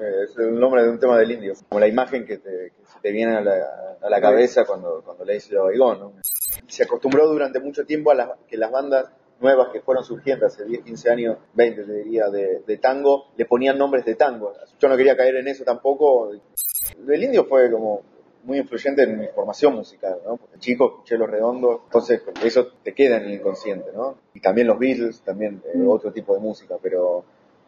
Es el nombre de un tema del indio, como la imagen que te, que se te viene a la, a la cabeza cuando, cuando lees lo Baigón. ¿no? Se acostumbró durante mucho tiempo a que las bandas nuevas que fueron surgiendo hace 10, 15 años, 20 te diría, de, de tango, le ponían nombres de tango. Yo no quería caer en eso tampoco. El indio fue como muy influyente en mi formación musical, ¿no? Porque chico escuché Los Redondos, entonces eso te queda en el inconsciente, ¿no? Y también los Beatles, también eh, otro tipo de música, pero,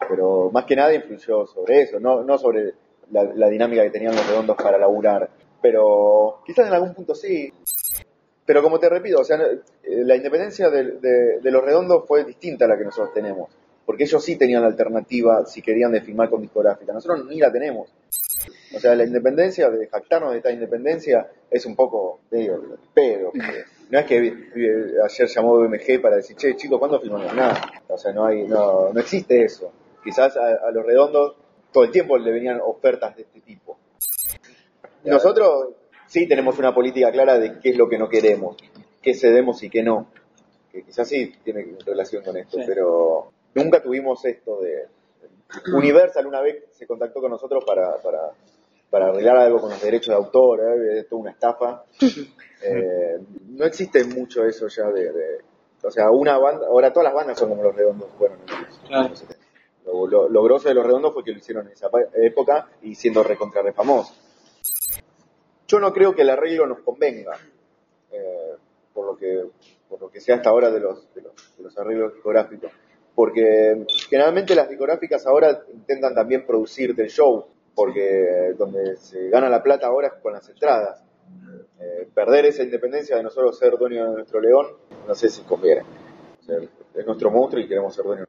pero más que nada influyó sobre eso, no, no sobre la, la dinámica que tenían Los Redondos para laburar, pero quizás en algún punto sí. Pero como te repito, o sea, eh, la independencia de, de- de Los Redondos fue distinta a la que nosotros tenemos, porque ellos sí tenían la alternativa si querían de filmar con discográfica, nosotros ni la tenemos. O sea, la independencia, de jactarnos de esta independencia, es un poco, digo, pedo. porque No es que ayer llamó BMG para decir, che, chicos, ¿cuándo filmamos? Nada. O sea, no, hay, no, no existe eso. Quizás a, a los redondos todo el tiempo le venían ofertas de este tipo. Nosotros sí tenemos una política clara de qué es lo que no queremos, qué cedemos y qué no. Que quizás sí tiene relación con esto, Sí. pero nunca tuvimos esto de... Universal una vez se contactó con nosotros para, para, para arreglar algo con los derechos de autor, ¿eh? es toda una estafa. Eh, no existe mucho eso ya de, de- O sea, una banda... Ahora todas las bandas son como los redondos, bueno, en los- Claro. En los 70. Lo, lo, de los redondos fue que lo hicieron en esa época y siendo recontra re famosos. Yo no creo que el arreglo nos convenga, eh, por lo que por lo que sea hasta ahora de los, de los, de los arreglos discográficos. Porque generalmente las discográficas ahora intentan también producirte el show, porque donde se gana la plata ahora es con las entradas. Eh, perder esa independencia de nosotros ser dueños de nuestro león, no sé si conviene. Es nuestro monstruo y queremos ser dueños.